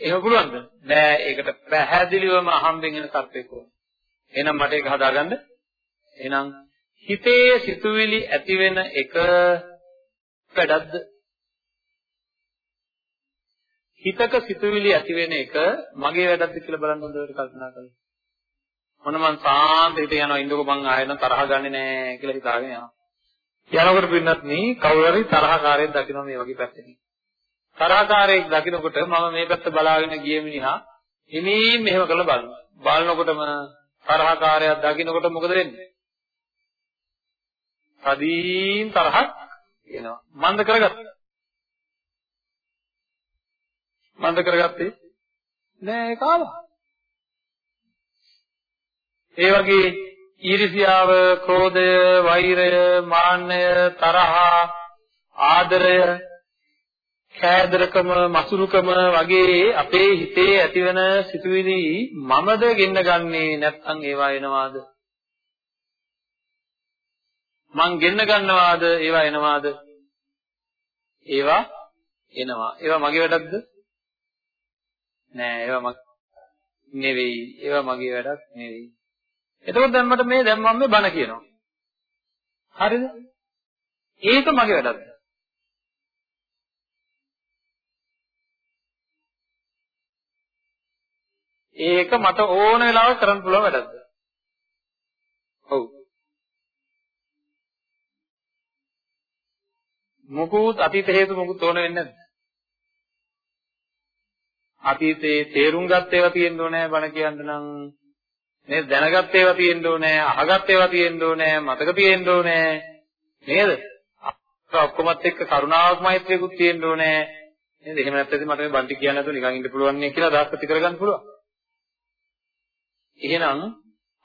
එහෙම පුළුවන්ද? බෑ ඒකට පැහැදිලිවම අහම්බෙන් එන සර්පෙක් ඕනේ. එහෙනම් මට ඒක හදාගන්න. එහෙනම් හිතේ සිතුවිලි ඇති වෙන එක වැඩක්ද? හිතක සිතුවිලි ඇති වෙන එක මගේ වැඩක්ද කියලා බලන්න හොඳට කල්පනා කරලා. මොන මං සාන්ත හිත යනවා ඉන්නකො මං ආයෙත් තරහ ගන්නෙ නෑ කියලා හිතාගෙන යනවා. යනකොට පින්නත් මේ කවුරු හරි තරහකාරයෙක් දකින්න මේ වගේ පැත්තකින්. තරහකාරයෙක් දකින්නකොට මම මේ පැත්ත බලාගෙන ගිය මිනිහා හිමින් මෙහෙම කරලා බලනවා. බලනකොටම තරහකාරයෙක් දකින්නකොට මොකද වෙන්නේ? කදීන් තරහක් එනවා. මන්ද කරගත්තා. මන්ද කරගත්තේ නෑ ඒක ආවා. ඒ වගේ ඊර්ෂ්‍යාව, ක්‍රෝධය, වෛරය, මාන්නය, තරහ, ආදරය, කෑදරකම, මසුරුකම වගේ අපේ හිතේ ඇතිවන සිතුවිලි මමද ගෙන්න ගන්නේ නැත්නම් ඒවා එනවාද? මං ගෙන්න ගන්නවාද ඒවා එනවාද? ඒවා එනවා. ඒවා මගේ වැඩක්ද? නෑ ඒවා මගේ නෙවෙයි. ඒවා මගේ වැඩක් නෙවෙයි. එතකොට දැන් මට මේ දැන් මම මේ බණ කියනවා. හරිද? ඒක මගේ වැඩක්ද? ඒක මට ඕන වෙලාවක කරන්න පුළුවන් වැඩක්ද? ඔව්. මොකුත් අතීත හේතු මොකුත් ඕන වෙන්නේ නැද්ද? අතීතේ තේරුම් ගත්ත ඒවා තියෙන්න ඕනේ බණ කියන්න නම්. නේද? දැනගත් ඒවා තියෙන්න ඕනේ අහගත් ඒවා තියෙන්න ඕනේ මතක තියෙන්න ඕනේ නේද? ඔක්කොමත් එක්ක කරුණාවක් මෛත්‍රියකුත් තියෙන්න ඕනේ නේද? එහෙම නැත්නම් මට මේ බන්ටි කියන්න නැතුව නිකන් ඉන්න පුළුවන් නේ කියලා අදහස් ඇති කරගන්න පුළුවන්. එහෙනම්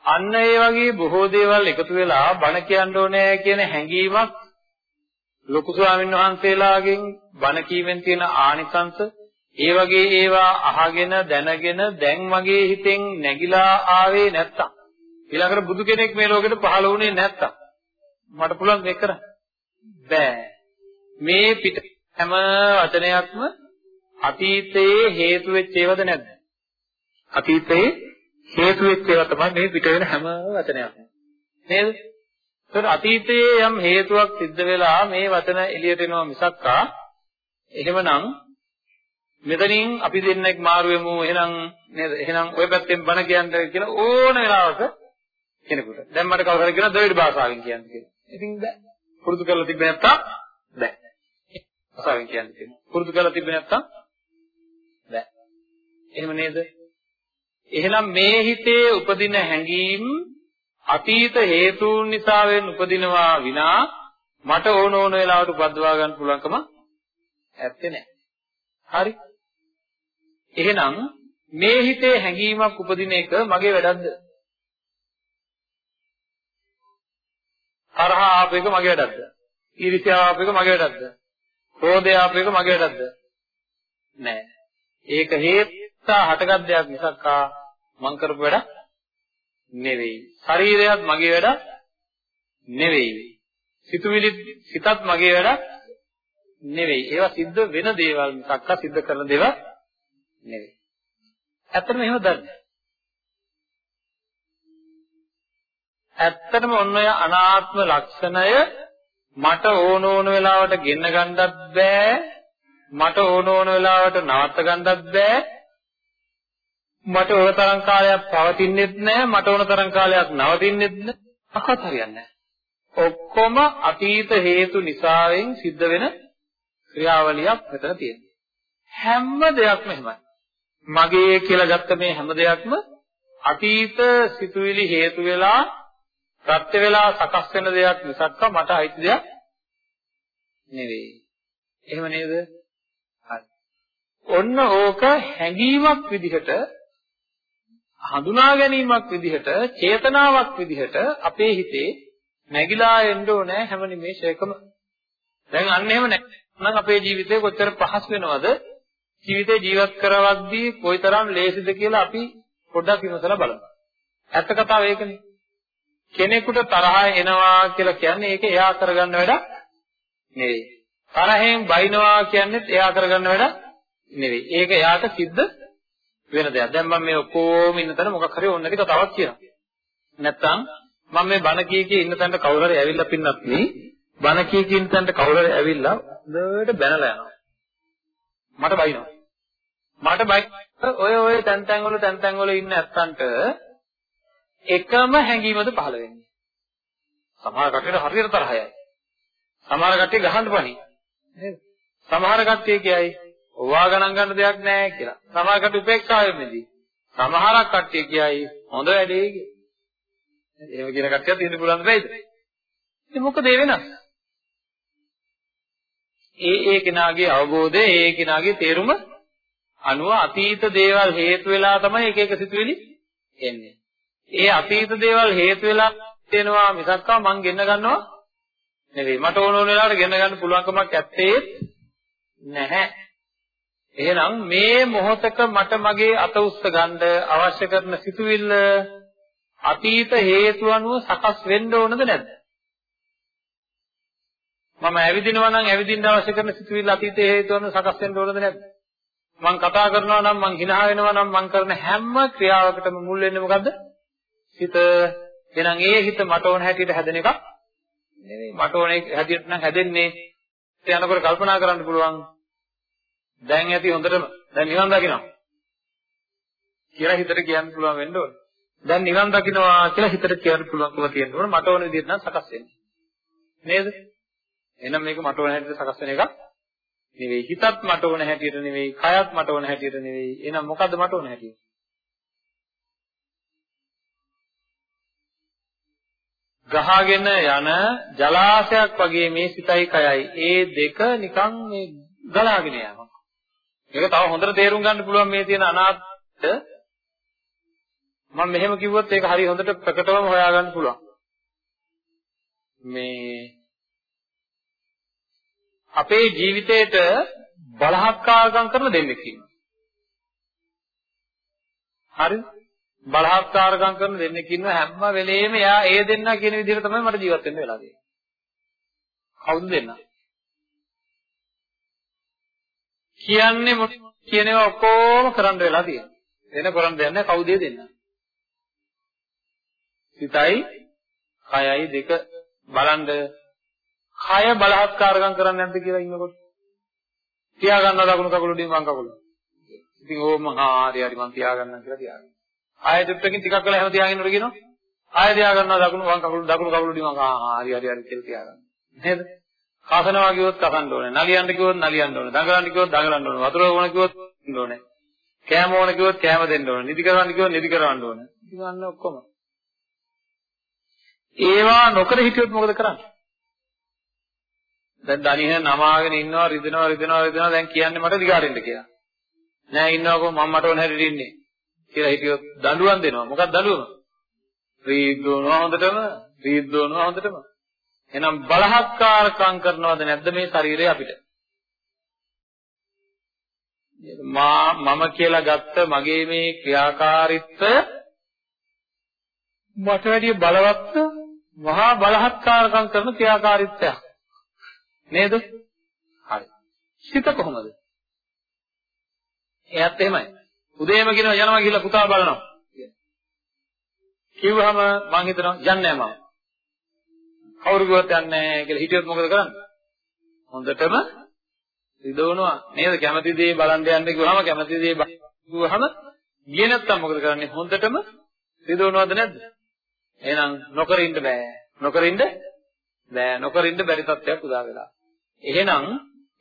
අන්න ඒ වගේ බොහෝ දේවල් එකතු වෙලා බණ කියන්න ඕනේ කියන හැඟීමක් ලොකු ස්වාමීන් වහන්සේලාගෙන් බණ කීමෙන් තියෙන ආනිසංස ඒ වගේ ඒවා අහගෙන දැනගෙන දැන් මගේ හිතෙන් නැగిලා ආවේ නැත්තම්. ඊළඟට බුදු කෙනෙක් මේ ලෝකෙට පහළ වුණේ නැත්තම්. මට පුළුවන් මේක කරන්න. බෑ. මේ පිට හැම වචනයක්ම අතීතයේ හේතු වෙච්ච ඒවාද නැද්ද? අතීතයේ හේතු වෙච්ච ඒවා තමයි මේ පිට වෙන හැම වචනයක්ම. නේද? ඒතර අතීතයේ යම් හේතුවක් සිද්ධ වෙලා මේ වචන එළියට එනවා මිසක්කා එහෙමනම් මෙතනින් අපි දෙන්නෙක් මාරු වෙමු එහෙනම් නේද එහෙනම් ඔය පැත්තෙන් බණ කියන්න කියලා ඕන වෙලාවක කෙනෙකුට දැන් මට කවුරු හරි කියන ද්‍රවිඩ භාෂාවෙන් කියන්න කියලා. ඉතින් බෑ. පුරුදු කරලා තිබ්බ නැත්තම් බෑ. භාෂාවෙන් කියන්න තියෙනවා. පුරුදු කරලා තිබ්බ නැත්තම් බෑ. එහෙම නේද? එහෙනම් මේ හිතේ උපදින හැඟීම් අතීත හේතුන් නිසා වෙන උපදිනවා විනා මට ඕන ඕන වෙලාවට උපද්දවා ගන්න පුළුවන්කම ඇත්තේ නැහැ. හරි? එහෙනම් මේ හිතේ හැඟීමක් උපදින එක මගේ වැඩක්ද? තරහ ආප එක මගේ වැඩක්ද? ඊර්ෂ්‍යාව ආප එක මගේ වැඩක්ද? ක්‍රෝධය ආප එක මගේ වැඩක්ද? නෑ. ඒක හේත්තා හටගත් දෙයක් මිසක් ආ මං කරපු වැඩක් නෙවෙයි. ශරීරයත් මගේ වැඩක් නෙවෙයි. සිතුවිලි සිතත් මගේ වැඩක් නෙවෙයි. ඒවා සිද්ධ වෙන දේවල් මිසක් සිද්ධ කරන දේවල් නෙවෙයි. ඇත්තටම එහෙම දන්නේ. ඇත්තටම ඔන්න ඔය අනාත්ම ලක්ෂණය මට ඕන ඕන වෙලාවට ගෙන්න ගන්නත් බෑ. මට ඕන ඕන වෙලාවට නවත්ත ගන්නත් බෑ. මට ඕන තරම් කාලයක් පවතින්නෙත් නෑ. මට ඕන තරම් කාලයක් නවතින්නෙත් නෑ. අහත් හරියන්නේ ඔක්කොම අතීත හේතු නිසාවෙන් සිද්ධ වෙන ක්‍රියාවලියක් මෙතන තියෙනවා. හැම දෙයක්ම එහෙමයි. මගේ කියලා ගත්ත මේ හැම දෙයක්ම අතීත සිතුවිලි හේතු වෙලා ප්‍රත්‍ය වෙලා සකස් වෙන දෙයක් මිසක්ක මට අයිති දෙයක් නෙවෙයි. එහෙම නේද? හරි. ඔන්න ඕක හැඟීමක් විදිහට හඳුනා ගැනීමක් විදිහට චේතනාවක් විදිහට අපේ හිතේ නැగిලා එන්න ඕනේ හැම නිමේෂයකම. දැන් අන්න එහෙම නැත්නම් අපේ ජීවිතේ කොච්චර පහසු වෙනවද? ජීවිතේ ජීවත් කරවද්දී කොයිතරම් ලේසිද කියලා අපි පොඩ්ඩක් විමසලා බලමු. ඇත්ත කතාව ඒකනේ. කෙනෙකුට තරහ එනවා කියලා කියන්නේ ඒක එයා කරගන්න වැඩක් නෙවෙයි. තරහෙන් බයිනවා කියන්නේත් එයා කරගන්න වැඩක් නෙවෙයි. ඒක එයාට සිද්ධ වෙන දෙයක්. දැන් මම මේ ඔක්කොම ඉන්න තැන මොකක් හරි ඕන නැති කතාවක් කියනවා. නැත්තම් මම මේ බණ කී කී ඉන්න තැනට කවුරු හරි ඇවිල්ලා පින්නත් නේ බණ කී කී ඉන්න තැනට කවුරු හරි ඇවිල්ලා හොඳට බැනලා යනවා. මට බයිනවා. මට බයි ඔය ඔය තැන් තැන් වල තැන් තැන් වල ඉන්න ඇත්තන්ට එකම හැඟීමද පහළ වෙන්නේ. සමහර කට්ටියට හරියට තරහයයි. සමහර කට්ටිය ගහන්න පණි. නේද? සමහර කට්ටිය කියයි ඕවා ගණන් ගන්න දෙයක් නැහැ කියලා. සමහර කට්ටිය උපේක්ෂාවෙන්දී. සමහරක් කට්ටිය කියයි හොඳ වැඩේ කියලා. එහෙම කියන කට්ටියක් ඉන්න පුළුවන් දෙයිද? ඉතින් මොකද ඒ වෙනස්? ඒ ඒ කෙනාගේ අවබෝධය ඒ ඒ කෙනාගේ තේරුම අනුව අතීත දේවල් හේතු වෙලා තමයි එක එක සිතුවිලි එන්නේ. ඒ අතීත දේවල් හේතු වෙලා තියෙනවා මිසක්කා මං ගෙන්න ගන්නවා නෙවෙයි. මට ඕන ඕන වෙලාවට ගෙන්න ගන්න පුළුවන්කමක් ඇත්තේ නැහැ. එහෙනම් මේ මොහොතක මට මගේ අත උස්ස ගන්න අවශ්‍ය කරන සිතුවිල්ල අතීත හේතු අනුව සකස් වෙන්න ඕනද නැද්ද? මම ඇවිදිනවා නම් ඇවිදින්න අවශ්‍ය කරන සිතුවිල්ල අතීත හේතු අනුව සකස් වෙන්න ඕනද නැද්ද? මං කතා කරනවා නම් මං hina වෙනවා නම් මං කරන හැම ක්‍රියාවකටම මුල් වෙන්නේ මොකද්ද? හිත. එහෙනම් ඒ හිත මට ඕන හැටියට හැදෙන එකක් නෙවෙයි. මට ඕන හැටියට නම් හැදෙන්නේ ඒ යනකොට කල්පනා කරන්න පුළුවන්. දැන් ඇති හොඳටම දැන් නිවන් දකිනවා. කියලා හිතට කියන්න පුළුවන් වෙන්න ඕනේ. දැන් නිවන් දකින්නවා කියලා හිතට කියන්න පුළුවන්කම තියෙන්න ඕනේ. මට ඕන විදිහට නම් සකස් වෙන්නේ. නේද? එහෙනම් මේක මට ඕන හැටියට සකස් වෙන එකක් නෙවෙයි. හිතත් මට ඕන හැටියට නෙවෙයි. කයත් මට ඕන හැටියට නෙවෙයි. එහෙනම් මොකද්ද මට ඕන හැටියට? ගහගෙන යන ජලාශයක් වගේ මේ සිතයි කයයි ඒ දෙක නිකන් මේ ගලාගෙන යනවා. මේක තව හොඳට තේරුම් ගන්න පුළුවන් මේ තියෙන අනාත්ත මම මෙහෙම කිව්වොත් ඒක හරි හොඳට ප්‍රකටවම හොයාගන්න පුළුවන්. මේ අපේ ජීවිතේට බලහත්කාරකම් කරන දෙන්නෙක් ඉන්නවා. හරිද? බලහත්කාරකම් කරන දෙන්නෙක් ඉන්නවා හැම වෙලේම එයා ඒ දෙන්නා කියන විදිහට තමයි මට ජීවත් වෙන්න වෙලා තියෙන්නේ. කවුද දෙන්නා? කියන්නේ මොන කියනවා ඔක්කොම කරන්න වෙලා තියෙනවා. වෙන කරන්න දෙයක් නැහැ කවුද දෙන්නා? සිතයි කයයි දෙක බලන්ද කය බලහත්කාරකම් කරන්නේ නැද්ද කියලා ඉන්නකොට තියා ගන්නවා දකුණු කකුල උඩින් වම් කකුල. ඉතින් ඕම හරි හරි මං තියා ගන්නම් කියලා තියාගන්න. ආයෙත් එකකින් ටිකක් වෙලා හැම තියාගෙන ඉන්නකොට කියනවා ආයෙ තියා ගන්නවා දකුණු වම් කකුල දකුණු කකුල උඩින් වම් හරි හරි හරි කියලා තියාගන්න. නේද? කසනවා කිව්වොත් කසන්න ඕනේ. නලියන්න කිව්වොත් නලියන්න ඕනේ. දඟලන්න කිව්වොත් දඟලන්න ඕනේ. වතුර ඕන කිව්වොත් දෙන්න ඕනේ. කෑම ඕන කිව්වොත් කෑම දෙන්න ඕනේ. නිදි කරවන්න කිව්වොත් නිදි කරවන්න ඕනේ. නිදි ගන්න ඔක්කොම. ඒවා නොකර හිටියොත් මොකද කරන්නේ? දැන් දණිහ නමාගෙන ඉන්නවා රිදෙනවා රිදෙනවා රිදෙනවා දැන් කියන්නේ මට දිගාරින්න කියලා. නෑ ඉන්නවකෝ මම මට ඕන හැටියට ඉන්නේ කියලා හිටියොත් දඬුවම් දෙනවා. මොකක්ද දඬුවම? රීද්දෝනවා හොඳටම රීද්දෝනවා හොඳටම. එහෙනම් බලහත්කාරකම් කරනවද නැද්ද මේ ශරීරය අපිට? මා මම කියලා ගත්ත මගේ මේ ක්‍රියාකාරීත්වය මට වැඩිය බලවත් මහා බලහත්කාරකම් කරන ක්‍රියාකාරීත්වයක්. නේද? හරි. සිත කොහොමද? එයත් එහෙමයි. උදේම කියනවා යනවා කියලා පුතා බලනවා. කිව්වහම මං හිතනවා යන්නේ නැහැ මම. කවුරු කිව්වත් යන්නේ නැහැ කියලා හිටියොත් මොකද කරන්නේ? හොඳටම රිදවනවා නේද? කැමති දේ බලන්න යන්න කිව්වහම කැමති දේ කිව්වහම ගියේ නැත්තම් මොකද කරන්නේ? හොඳටම රිදවනවද නැද්ද? එහෙනම් නොකර ඉන්න බෑ. නොකර ඉන්න බෑ. නොකර ඉන්න බැරි තත්ත්වයක් උදා වෙලා. එහෙනම්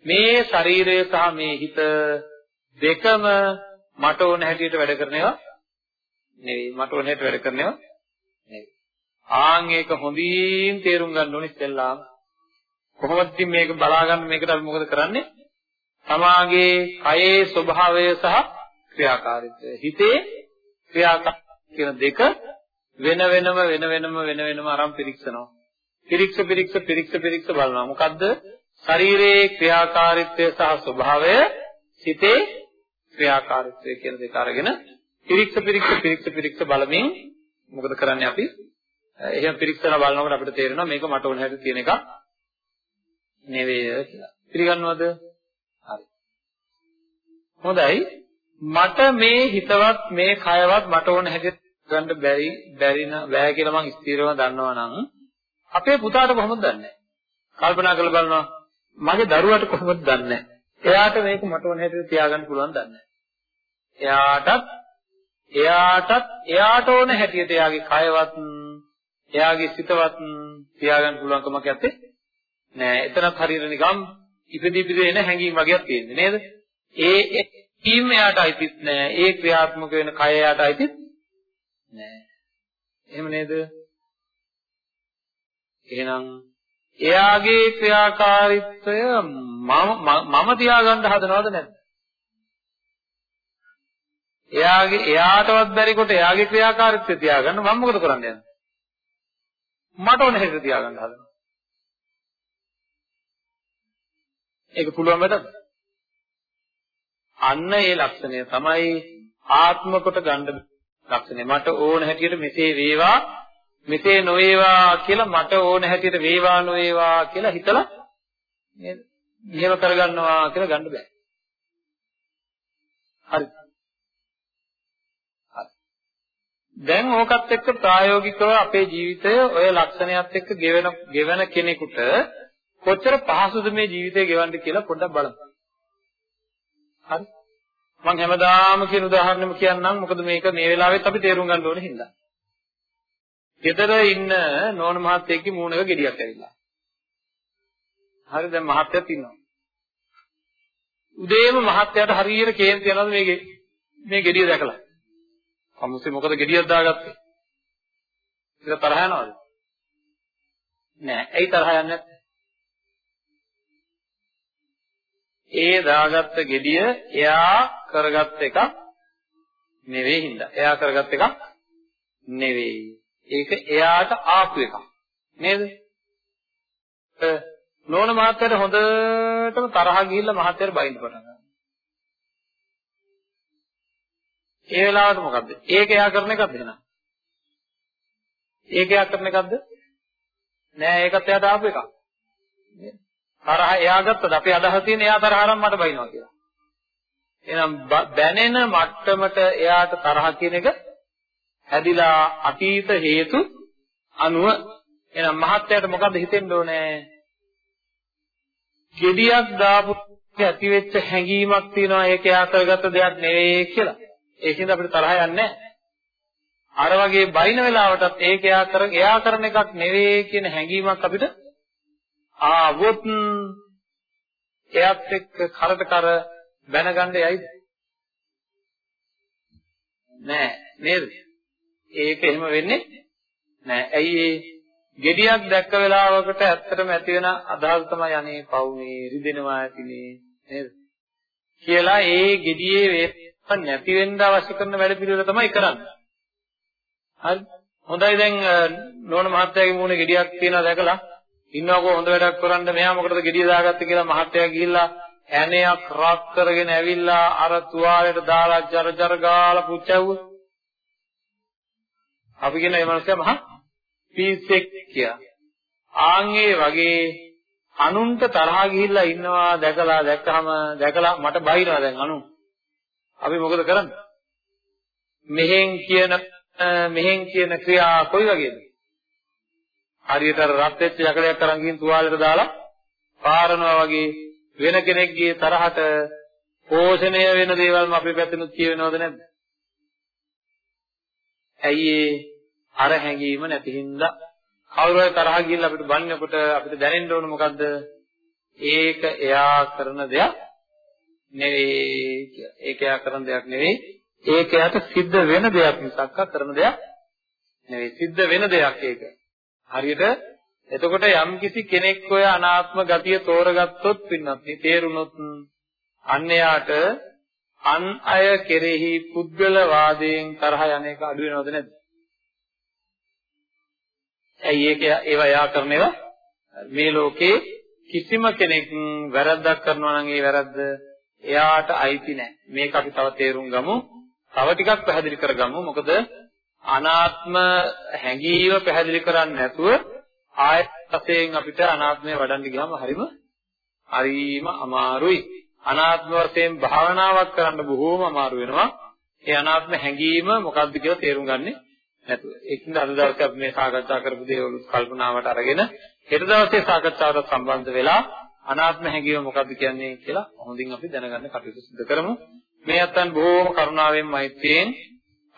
මේ ශරීරය සහ මේ හිත දෙකම මට ඕන හැටියට වැඩ කරනවා නෙවෙයි මට ඕන හැටියට වැඩ කරනවා නෙවෙයි ආන් ඒක හොඳින් තේරුම් ගන්න ඕනේ ඉස්සෙල්ලාම. කොහොමද ඉතින් මේක බලා ගන්න මේකට අපි මොකද කරන්නේ? තමාගේ කයේ ස්වභාවය සහ ක්‍රියාකාරීත්වය. හිතේ ක්‍රියාකාරීත්වය කියන දෙක වෙන වෙනම වෙන වෙනම වෙන වෙනම අරන් පිරික්සනවා. පිරික්ස පිරික්ස පිරික්ස පිරික්ස බලනවා. මොකද්ද? ශරීරයේ ක්‍රියාකාරීත්වය සහ ස්වභාවය හිතේ ක්‍රියාකාරීත්වය කියන දෙක අරගෙන පිරික්ස පිරික්ස පිරික්ස පිරික්ස බලමින් මොකද කරන්නේ අපි? එහෙම පිරික්සලා බලනකොට අපිට තේරෙනවා මේක මට ඕන හැටියට තියෙන එකක් නෙවෙයි කියලා. පිළිගන්නවද? හරි. හොඳයි. මට මේ හිතවත් මේ කයවත් මට ඕන හැටියට ගන්න බැරි බැරි බෑ කියලා මං ස්ථිරව දන්නවා නම් අපේ පුතාට කොහොමද දන්නේ? කල්පනා කරලා බලනවා මගේ දරුවාට කොහොමද දන්නේ? එයාට මේක මට ඕන හැටියට තියාගන්න පුළුවන් දන්නේ එයාටත් එයාටත් එයාට ඕන හැටියට එයාගේ කයවත් එයාගේ සිතවත් තියාගන්න පුළුවන්කමක් නැත්තේ? නෑ එතනත් හරියට නිකම් ඉපදී ඉපදී එන හැඟීම් වගේක් තියෙන්නේ නේද? ඒ ඒකීම් එයාට අයිතිත් නෑ ඒ ක්‍රියාත්මක වෙන කය එයාට අයිතිත් නෑ. එහෙම නේද? එහෙනම් එයාගේ ක්‍රියාකාරීත්වය මම මම තියාගන්න හදනවද නැද්ද? එයාගේ එයාටවත් බැරි කොට එයාගේ ක්‍රියාකාරීත්වය තියාගන්න මම මොකද කරන්නේ යන්නේ? මට ඕන හැටියට තියාගන්න හදනවා. ඒක පුළුවන් වැඩද? අන්න ඒ ලක්ෂණය තමයි ආත්ම කොට ගන්න ලක්ෂණය. මට ඕන හැටියට මෙසේ වේවා මෙසේ නොවේවා කියලා මට ඕන හැටියට වේවා නොවේවා කියලා හිතලා නේද? මෙහෙම කරගන්නවා කියලා ගන්න බෑ. හරි. දැන් ඕකත් එක්ක ප්‍රායෝගිකව අපේ ජීවිතය ඔය ලක්ෂණයත් එක්ක ගෙවෙන ගෙවෙන කෙනෙකුට කොච්චර පහසුද මේ ජීවිතය ගෙවන්න කියලා පොඩ්ඩක් බලමු. හරි. මම හැමදාම කියන උදාහරණෙම කියන්නම් මොකද මේක මේ වෙලාවෙත් අපි තේරුම් ගන්න ඕනේ හින්දා. ගෙදර ඉන්න නෝන මහත්තයෙක්ගේ මූණක ගෙඩියක් ඇවිල්ලා. හරි දැන් මහත්තයත් ඉන්නවා. උදේම මහත්තයාට හරියට කේන්ති යනවා මේ මේ ගෙඩිය දැකලා. අමුසේ මොකද gediyak දාගත්තේ? ඒක තරහ යනවද? නෑ. ඇයි තරහ යන්නේ නැත්තේ? ඒ දාගත්ත gediya එයා කරගත්ත එකක් නෙවෙයි හින්දා. එයා කරගත්ත එකක් නෙවෙයි. ඒක එයාට ආපු එකක්. නේද? නෝන මහත්තයාට හොඳටම තරහ ගිහිල්ලා මහත්තයාට බයින්න පටන් ගන්නවා. ඒ වෙලාවට මොකද්ද? ඒක එයා කරන එකක්ද එහෙනම්? ඒක එයා කරන එකක්ද? නෑ ඒකත් එයාට ආපු එකක්. තරහ එයා ගත්තද? අපි අදහස් තියෙන එයා තරහ අරන් මට බයිනවා කියලා. එහෙනම් බැනෙන මට්ටමට එයාට තරහ කියන එක හැදිලා අතීත හේතු අනුව එහෙනම් මහත්යට මොකද්ද හිතෙන්න ඕනේ? gediyak දාපු ඇති වෙච්ච හැඟීමක් තියෙනවා ඒක එයා කරගත්ත දෙයක් නෙවෙයි කියලා. ඒකෙන්ද අපිට තරහ යන්නේ අර වගේ බයින වෙලාවටත් ඒක එයා කර එයා කරන එකක් නෙවෙයි කියන හැඟීමක් අපිට ආවොත් එයත් එක්ක කරට කර බැනගන්න යයිද? නෑ නේද? ඒක එහෙම වෙන්නේ නෑ. ඇයි ඒ gediyak දැක්ක වෙලාවකට ඇත්තටම ඇති වෙන අදහස තමයි අනේ පව් මේ රිදෙනවා ඇතිනේ නේද? කියලා ඒ gediye නැති වෙන්න අවශ්‍ය කරන වැඩ පිළිවෙල තමයි කරන්නේ. හරි. හොඳයි දැන් නෝන මහත්තයාගේ මූණේ ගෙඩියක් තියෙනවා දැකලා ඉන්නවකෝ හොඳ වැඩක් කරන්න මෙහා මොකටද ගෙඩිය දාගත්තේ කියලා මහත්තයා ගිහිල්ලා ඇණයක් රක් කරගෙන ඇවිල්ලා අර තුවාලෙට දාලා ජර ජර ගාලා පුච්චවුව. අපි කියන මේ මනුස්සයා මහා පීස්සෙක් කියලා. ආන්ගේ වගේ අනුන්ට තරහා ගිහිල්ලා ඉන්නවා දැකලා දැක්කම දැකලා මට බයිනවා දැන් අනුන්. අපි මොකද කරන්නේ? මෙහෙන් කියන මෙහෙන් කියන ක්‍රියා කොයි වගේද? හරියට අර රත් වෙච්ච යකඩයක් අරන් ගිහින් තුවාලෙට දාලා පාරනවා වගේ වෙන කෙනෙක්ගේ තරහට පෝෂණය වෙන දේවල්ම අපේ පැත්තෙනුත් කියවෙනවද නැද්ද? ඇයි අර හැඟීම නැති හින්දා කවුරු හරි තරහ ගිහිල්ලා අපිට බන්නකොට අපිට දැනෙන්න ඕන මොකද්ද? ඒක එයා කරන දෙයක් නෙවෙයි කියලා. ඒක එයා කරන දෙයක් නෙවෙයි. ඒක එයාට සිද්ධ වෙන දෙයක් මිසක් කරන දෙයක් නෙවෙයි. සිද්ධ වෙන දෙයක් ඒක. හරියට එතකොට යම් කිසි කෙනෙක් ඔය අනාත්ම ගතිය තෝරගත්තොත් පින්නත් තේරුනොත් අන්න එයාට අන් අය කෙරෙහි පුද්ගල වාදයෙන් තරහ යන එක අඩු වෙනවද නැද්ද? ඇයි ඒක ඒවා යා කරන ඒවා මේ ලෝකේ කිසිම කෙනෙක් වැරද්දක් කරනවා නම් ඒ වැරද්ද එයාට අයිති නැහැ. මේක අපි තව තේරුම් ගමු. තව ටිකක් පැහැදිලි කරගමු. මොකද අනාත්ම හැඟීම පැහැදිලි කරන්නේ නැතුව ආයත වශයෙන් අපිට අනාත්මය වඩන්න ගියාම හරිම හරිම අමාරුයි. අනාත්ම වශයෙන් භාවනාවක් කරන්න බොහෝම අමාරු වෙනවා. ඒ අනාත්ම හැඟීම මොකක්ද කියලා තේරුම් ගන්නේ නැතුව. ඒකින්ද අද දවසේ අපි මේ සාකච්ඡා කරපු දේවල් කල්පනාවට අරගෙන හෙට දවසේ සාකච්ඡාවට සම්බන්ධ වෙලා අනාත්ම හැඟීම මොකද්ද කියන්නේ කියලා හොඳින් අපි දැනගන්න කටයුතු සිදු කරමු. මේ අතන් බොහෝම කරුණාවෙන් මෛත්‍රියෙන්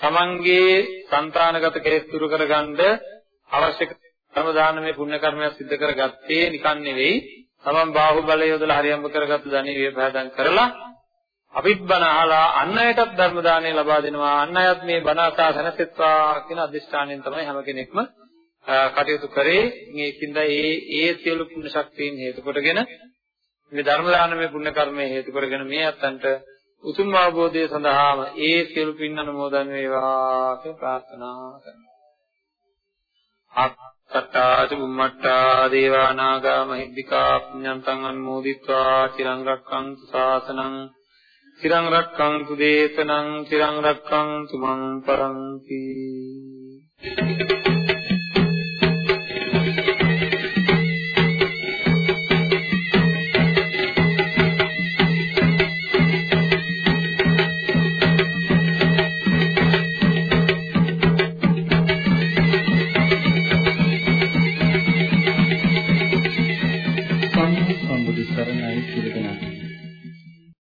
තමන්ගේ సంతානගත කෙලෙස් දුරු කරගන්න අවශ්‍ය කර්ම දානමය පුණ්‍ය කර්මයක් සිදු කරගත්තේ නිකන් නෙවෙයි. තමන් බාහුවලය යොදලා හරියම්බ කරගත්ත ධනෙ වේපහදම් කරලා අපිත් බණ අහලා අන් අයටත් ධර්ම දාණය ලබා දෙනවා අන් අයත් මේ බණ අසා සැනසෙත්වා කියන අදිෂ්ඨානයෙන් තමයි හැම කෙනෙක්ම කටයුතු කරේ මේකින්ද ඒ ඒ සියලු පුණ්‍ය ශක්තියින් හේතු කොටගෙන මේ ධර්ම දානමය පුණ්‍ය කර්මයේ හේතු කරගෙන මේ අත්තන්ට උතුම් අවබෝධය සඳහාම ඒ සියලු පින් අනුමෝදන් වේවා කියලා ප්‍රාර්ථනා කරනවා. අත්තට්ඨා චුම්මට්ඨා දේවා නාග මහිද්దికා පුඤ්ඤන්තං අනුමෝදිත්වා චිරං රක්ඛන්තු ශාසනං චිරං රක්ඛන්තු දේශනං චිරං රක්ඛන්තු මං පරන්ති Thank you.